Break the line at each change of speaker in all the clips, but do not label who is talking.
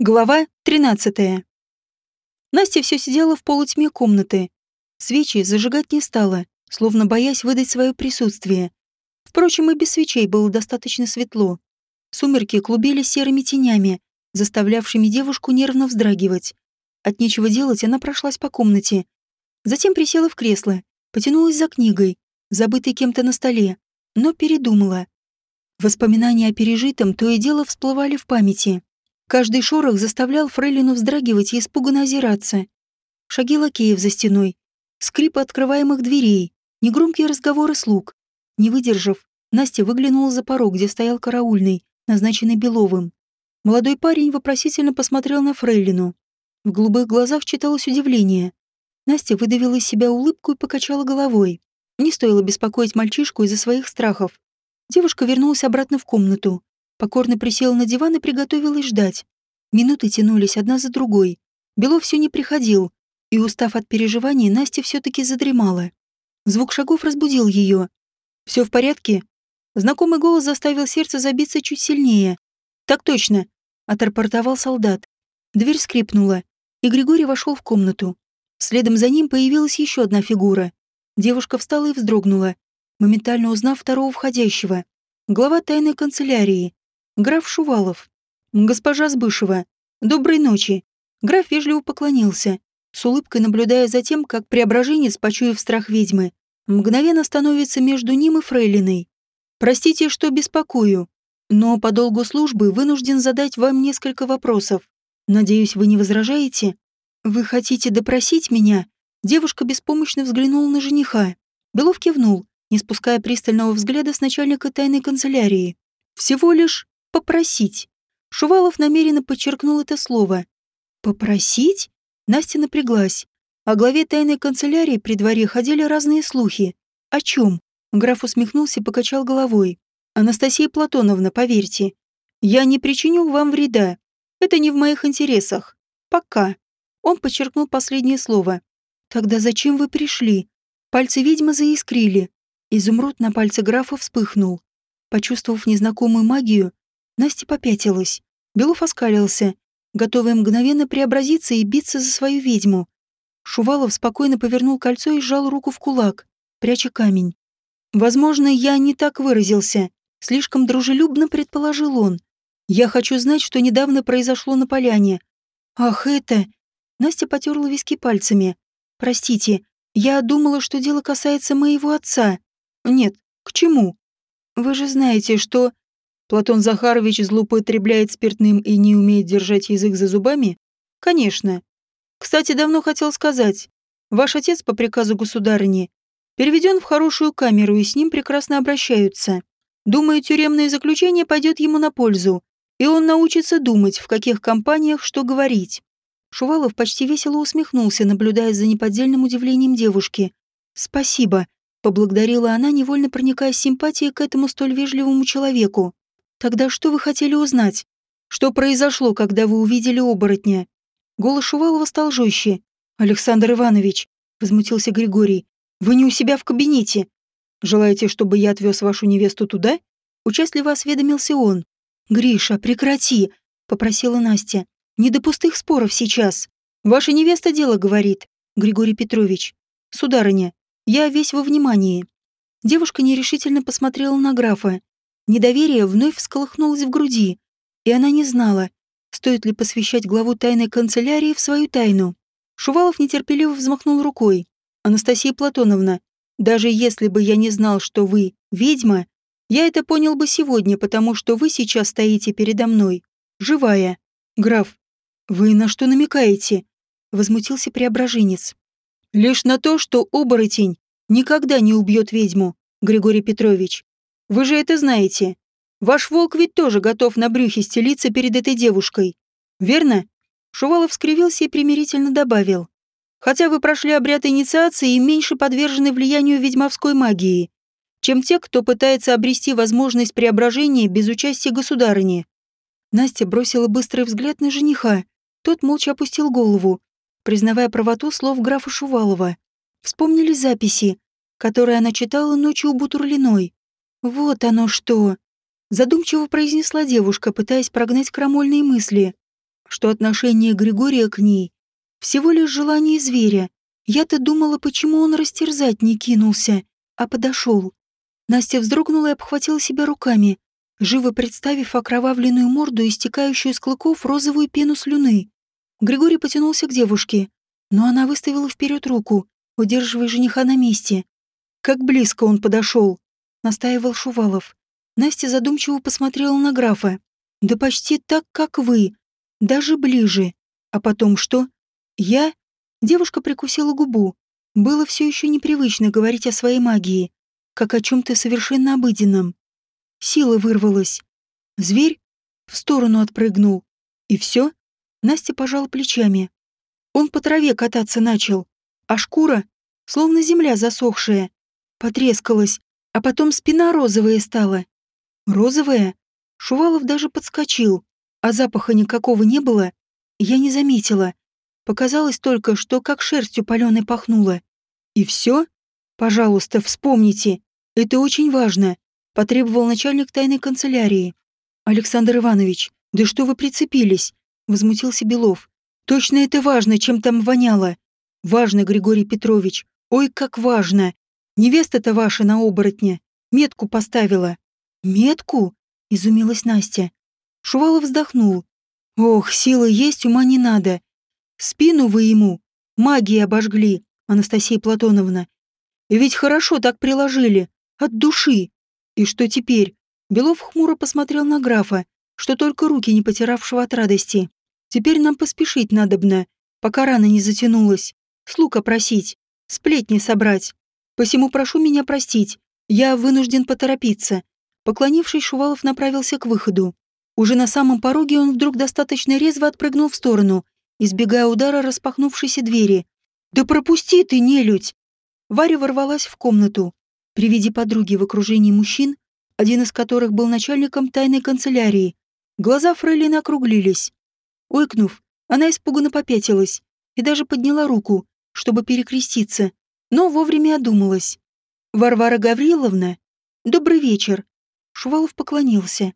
Глава 13. Настя все сидела в полутьме комнаты. Свечи зажигать не стала, словно боясь выдать свое присутствие. Впрочем, и без свечей было достаточно светло. Сумерки клубились серыми тенями, заставлявшими девушку нервно вздрагивать. От нечего делать она прошлась по комнате. Затем присела в кресло, потянулась за книгой, забытой кем-то на столе, но передумала. Воспоминания о пережитом то и дело всплывали в памяти. Каждый шорох заставлял Фрейлину вздрагивать и испуганно озираться. Шаги лакеев за стеной, скрип открываемых дверей, негромкие разговоры слуг. Не выдержав, Настя выглянула за порог, где стоял караульный, назначенный Беловым. Молодой парень вопросительно посмотрел на Фрейлину. В голубых глазах читалось удивление. Настя выдавила из себя улыбку и покачала головой. Не стоило беспокоить мальчишку из-за своих страхов. Девушка вернулась обратно в комнату покорно присела на диван и приготовилась ждать. Минуты тянулись одна за другой. Белов все не приходил, и, устав от переживаний, Настя все-таки задремала. Звук шагов разбудил ее. «Все в порядке?» Знакомый голос заставил сердце забиться чуть сильнее. «Так точно», — отрапортовал солдат. Дверь скрипнула, и Григорий вошел в комнату. Следом за ним появилась еще одна фигура. Девушка встала и вздрогнула, моментально узнав второго входящего. Глава тайной канцелярии, Граф Шувалов. Госпожа Сбышева. Доброй ночи. Граф вежливо поклонился, с улыбкой наблюдая за тем, как преображенец, почуяв страх ведьмы, мгновенно становится между ним и фрейлиной. Простите, что беспокою, но по долгу службы вынужден задать вам несколько вопросов. Надеюсь, вы не возражаете? Вы хотите допросить меня? Девушка беспомощно взглянула на жениха. Белов кивнул, не спуская пристального взгляда с начальника тайной канцелярии. Всего лишь Попросить. Шувалов намеренно подчеркнул это слово. Попросить? Настя напряглась. О главе тайной канцелярии при дворе ходили разные слухи. О чем? Граф усмехнулся покачал головой. Анастасия Платоновна, поверьте, я не причиню вам вреда. Это не в моих интересах. Пока. Он подчеркнул последнее слово. Тогда зачем вы пришли? Пальцы ведьмы заискрили. Изумруд на пальце графа вспыхнул. Почувствовав незнакомую магию, Настя попятилась. Белов оскалился, готовый мгновенно преобразиться и биться за свою ведьму. Шувалов спокойно повернул кольцо и сжал руку в кулак, пряча камень. «Возможно, я не так выразился», — слишком дружелюбно предположил он. «Я хочу знать, что недавно произошло на поляне». «Ах, это...» Настя потерла виски пальцами. «Простите, я думала, что дело касается моего отца». «Нет, к чему?» «Вы же знаете, что...» Платон Захарович злоупотребляет спиртным и не умеет держать язык за зубами? Конечно. Кстати, давно хотел сказать. Ваш отец по приказу государыни переведен в хорошую камеру и с ним прекрасно обращаются. Думаю, тюремное заключение пойдет ему на пользу, и он научится думать, в каких компаниях что говорить. Шувалов почти весело усмехнулся, наблюдая за неподдельным удивлением девушки. «Спасибо», — поблагодарила она, невольно проникая симпатией к этому столь вежливому человеку. Тогда что вы хотели узнать? Что произошло, когда вы увидели оборотня? Голос Шувалова стал жестче. Александр Иванович, возмутился Григорий, вы не у себя в кабинете. Желаете, чтобы я отвез вашу невесту туда? Участливо осведомился он. Гриша, прекрати, попросила Настя. Не до пустых споров сейчас. Ваша невеста дело говорит, Григорий Петрович. Сударыня, я весь во внимании. Девушка нерешительно посмотрела на графа. Недоверие вновь всколыхнулось в груди, и она не знала, стоит ли посвящать главу тайной канцелярии в свою тайну. Шувалов нетерпеливо взмахнул рукой. «Анастасия Платоновна, даже если бы я не знал, что вы ведьма, я это понял бы сегодня, потому что вы сейчас стоите передо мной, живая. Граф, вы на что намекаете?» Возмутился преображенец. «Лишь на то, что оборотень никогда не убьет ведьму, Григорий Петрович. Вы же это знаете. Ваш волк ведь тоже готов на брюхе стелиться перед этой девушкой. Верно?» Шувалов скривился и примирительно добавил. «Хотя вы прошли обряд инициации и меньше подвержены влиянию ведьмовской магии, чем те, кто пытается обрести возможность преображения без участия государыни». Настя бросила быстрый взгляд на жениха. Тот молча опустил голову, признавая правоту слов графа Шувалова. Вспомнили записи, которые она читала ночью у Бутурлиной. «Вот оно что!» — задумчиво произнесла девушка, пытаясь прогнать крамольные мысли. что отношение Григория к ней всего лишь желание зверя. Я-то думала, почему он растерзать не кинулся, а подошел. Настя вздрогнула и обхватила себя руками, живо представив окровавленную морду, истекающую из клыков розовую пену слюны. Григорий потянулся к девушке, но она выставила вперед руку, удерживая жениха на месте. Как близко он подошел, настаивал Шувалов. Настя задумчиво посмотрела на графа. Да почти так, как вы. Даже ближе. А потом что? Я? Девушка прикусила губу. Было все еще непривычно говорить о своей магии, как о чем-то совершенно обыденном. Сила вырвалась. Зверь в сторону отпрыгнул. И все? Настя пожала плечами. Он по траве кататься начал, а шкура, словно земля засохшая, потрескалась, а потом спина розовая стала. Розовая? Шувалов даже подскочил, а запаха никакого не было. Я не заметила. Показалось только, что как шерстью паленой пахнуло. И все? Пожалуйста, вспомните. Это очень важно, потребовал начальник тайной канцелярии. Александр Иванович, да что вы прицепились? Возмутился Белов. Точно это важно, чем там воняло. Важно, Григорий Петрович. Ой, как важно. Невеста-то ваша на оборотне. Метку поставила. Метку? изумилась Настя. Шувалов вздохнул. Ох, силы есть, ума не надо. Спину вы ему магией обожгли, Анастасия Платоновна. Ведь хорошо так приложили, от души. И что теперь? Белов хмуро посмотрел на графа, что только руки не потиравшего от радости. Теперь нам поспешить надобно, пока рана не затянулась. Слуг опросить, сплетни собрать. Посему прошу меня простить, я вынужден поторопиться. Поклонившись, Шувалов направился к выходу. Уже на самом пороге он вдруг достаточно резво отпрыгнул в сторону, избегая удара распахнувшейся двери. «Да пропусти ты, нелюдь!» Варя ворвалась в комнату. При виде подруги в окружении мужчин, один из которых был начальником тайной канцелярии, глаза Фрейлина округлились. Ойкнув, она испуганно попятилась и даже подняла руку, чтобы перекреститься, но вовремя одумалась. «Варвара Гавриловна, добрый вечер!» Шувалов поклонился.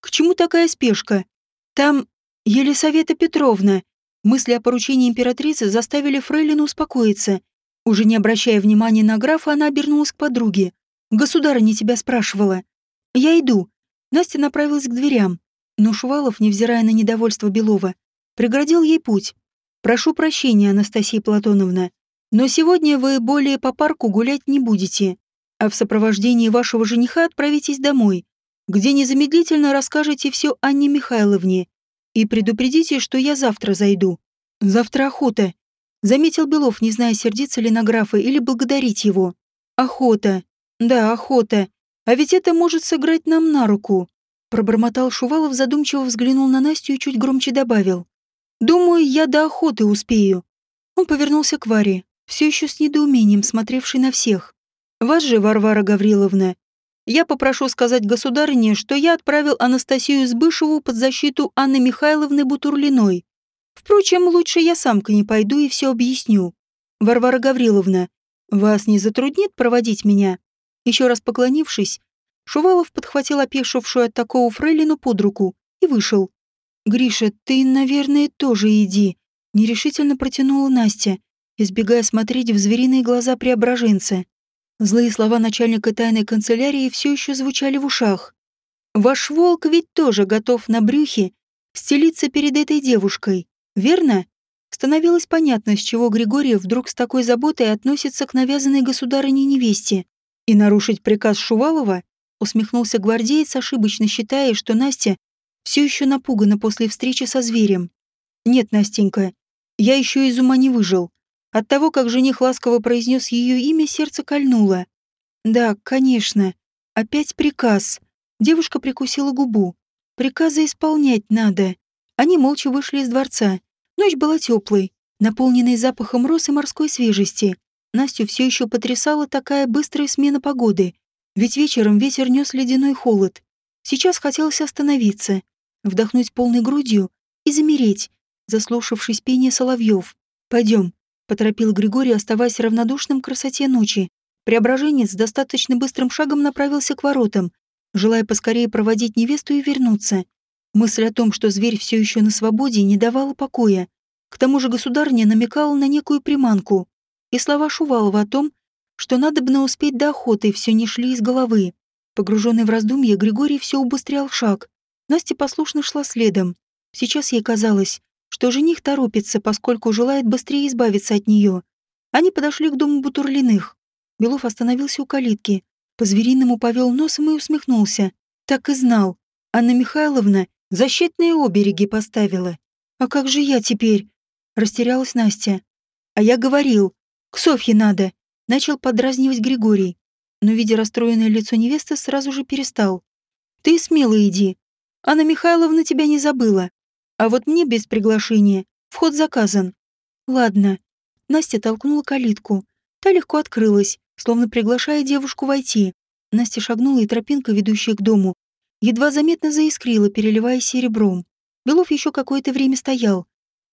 «К чему такая спешка? Там Елисавета Петровна». Мысли о поручении императрицы заставили Фрейлину успокоиться. Уже не обращая внимания на графа, она обернулась к подруге. «Государыня тебя спрашивала». «Я иду». Настя направилась к дверям, но Шувалов, невзирая на недовольство Белова, преградил ей путь. «Прошу прощения, Анастасия Платоновна, но сегодня вы более по парку гулять не будете а в сопровождении вашего жениха отправитесь домой, где незамедлительно расскажете все Анне Михайловне и предупредите, что я завтра зайду. Завтра охота. Заметил Белов, не зная, сердиться ли на графа или благодарить его. Охота. Да, охота. А ведь это может сыграть нам на руку. Пробормотал Шувалов, задумчиво взглянул на Настю и чуть громче добавил. «Думаю, я до охоты успею». Он повернулся к Варе, все еще с недоумением смотревший на всех. Вас же, Варвара Гавриловна, я попрошу сказать государине, что я отправил Анастасию Сбышеву под защиту Анны Михайловны Бутурлиной. Впрочем, лучше я сам к ней пойду и все объясню. Варвара Гавриловна, вас не затруднит проводить меня?» Еще раз поклонившись, Шувалов подхватил опешившую от такого фрейлину под руку и вышел. «Гриша, ты, наверное, тоже иди», — нерешительно протянула Настя, избегая смотреть в звериные глаза преображенца. Злые слова начальника тайной канцелярии все еще звучали в ушах. «Ваш волк ведь тоже готов на брюхе стелиться перед этой девушкой, верно?» Становилось понятно, с чего Григорьев вдруг с такой заботой относится к навязанной государыне невесте. И нарушить приказ Шувалова усмехнулся гвардеец, ошибочно считая, что Настя все еще напугана после встречи со зверем. «Нет, Настенька, я еще из ума не выжил. От того, как жених ласково произнес ее имя, сердце кольнуло. Да, конечно. Опять приказ. Девушка прикусила губу. Приказы исполнять надо. Они молча вышли из дворца. Ночь была теплой, наполненной запахом роз и морской свежести. Настю все еще потрясала такая быстрая смена погоды. Ведь вечером ветер нес ледяной холод. Сейчас хотелось остановиться, вдохнуть полной грудью и замереть, заслушавшись пение соловьев. «Пойдем, поторопил Григорий, оставаясь равнодушным к красоте ночи. Преображенец достаточно быстрым шагом направился к воротам, желая поскорее проводить невесту и вернуться. Мысль о том, что зверь все еще на свободе, не давала покоя. К тому же государня намекала на некую приманку, и слова Шувалова о том, что надо бы успеть до охоты, все не шли из головы. Погруженный в раздумье, Григорий все убыстрял шаг. Настя послушно шла следом. Сейчас ей казалось, что жених торопится, поскольку желает быстрее избавиться от нее. Они подошли к дому Бутурлиных. Белов остановился у калитки, по-звериному повел носом и усмехнулся. Так и знал. Анна Михайловна защитные обереги поставила. А как же я теперь? Растерялась Настя. А я говорил, к Софье надо. Начал подразнивать Григорий. Но, видя расстроенное лицо невесты, сразу же перестал. Ты смело иди. Анна Михайловна тебя не забыла. А вот мне без приглашения. Вход заказан. Ладно. Настя толкнула калитку. Та легко открылась, словно приглашая девушку войти. Настя шагнула, и тропинка, ведущая к дому, едва заметно заискрила, переливаясь серебром. Белов еще какое-то время стоял,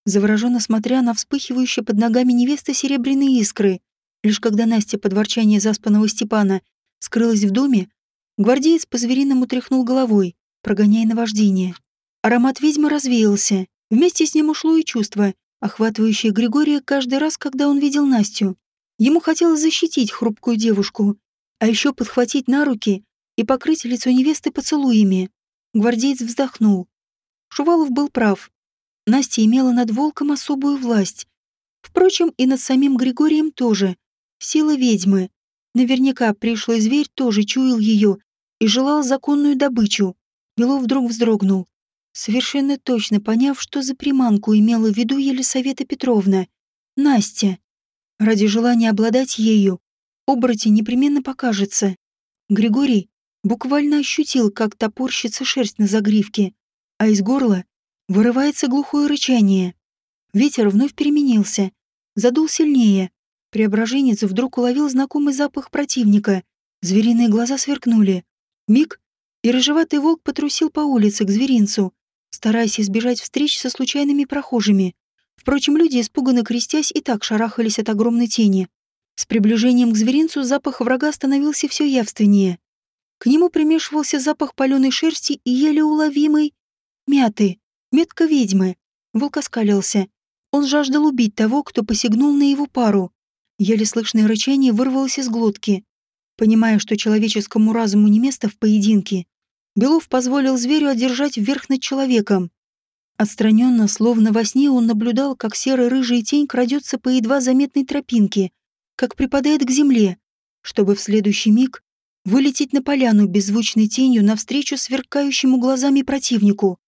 завороженно смотря на вспыхивающие под ногами невесты серебряные искры. Лишь когда Настя под ворчание заспанного Степана скрылась в доме, гвардеец по-звериному тряхнул головой, прогоняя наваждение. Аромат ведьмы развеялся. Вместе с ним ушло и чувство, охватывающее Григория каждый раз, когда он видел Настю. Ему хотелось защитить хрупкую девушку, а еще подхватить на руки и покрыть лицо невесты поцелуями. Гвардеец вздохнул. Шувалов был прав. Настя имела над волком особую власть. Впрочем, и над самим Григорием тоже. Сила ведьмы. Наверняка пришлый зверь тоже чуял ее и желал законную добычу. Белов вдруг вздрогнул совершенно точно поняв, что за приманку имела в виду Елисавета Петровна. Настя. Ради желания обладать ею, оборотень непременно покажется. Григорий буквально ощутил, как топорщится шерсть на загривке, а из горла вырывается глухое рычание. Ветер вновь переменился, задул сильнее. Преображенец вдруг уловил знакомый запах противника. Звериные глаза сверкнули. Миг, и рыжеватый волк потрусил по улице к зверинцу, стараясь избежать встреч со случайными прохожими. Впрочем, люди, испуганно крестясь, и так шарахались от огромной тени. С приближением к зверинцу запах врага становился все явственнее. К нему примешивался запах паленой шерсти и еле уловимый мяты, метка ведьмы. Волк оскалился. Он жаждал убить того, кто посягнул на его пару. Еле слышное рычание вырвалось из глотки. Понимая, что человеческому разуму не место в поединке, Белов позволил зверю одержать верх над человеком. Отстраненно, словно во сне, он наблюдал, как серая рыжая тень крадется по едва заметной тропинке, как припадает к земле, чтобы в следующий миг вылететь на поляну беззвучной тенью навстречу сверкающему глазами противнику.